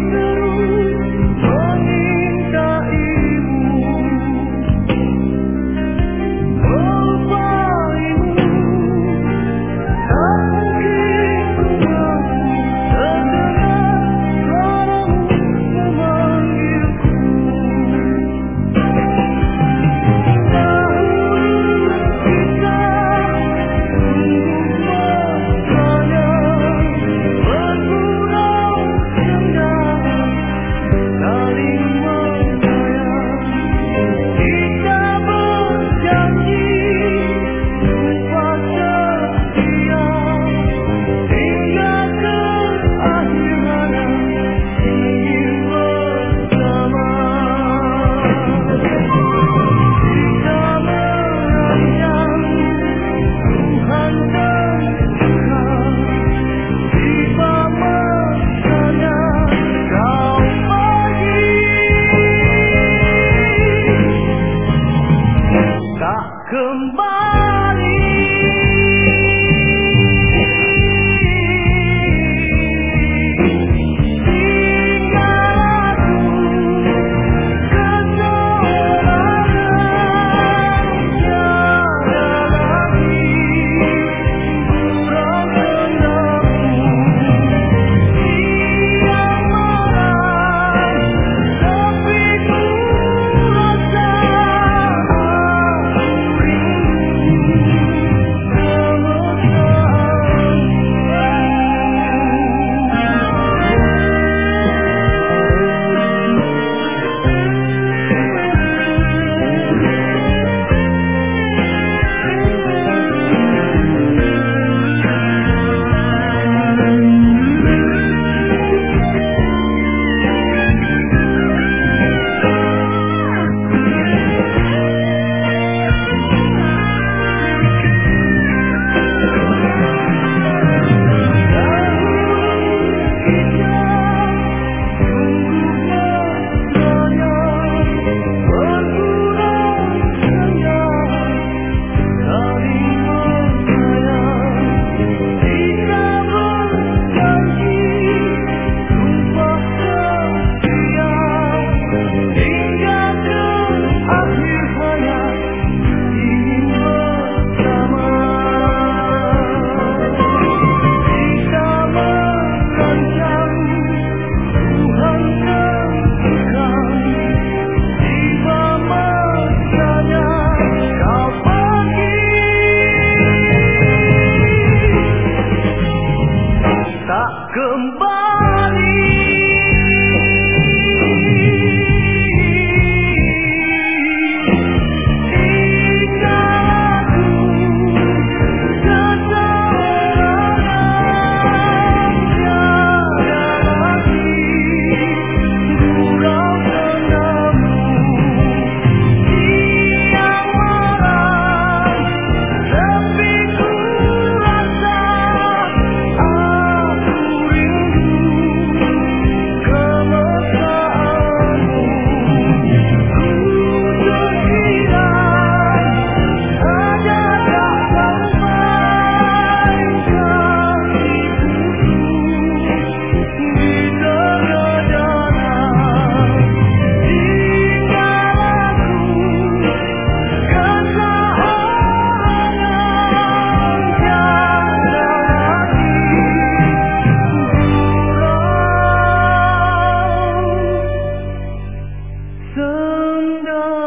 know. come down.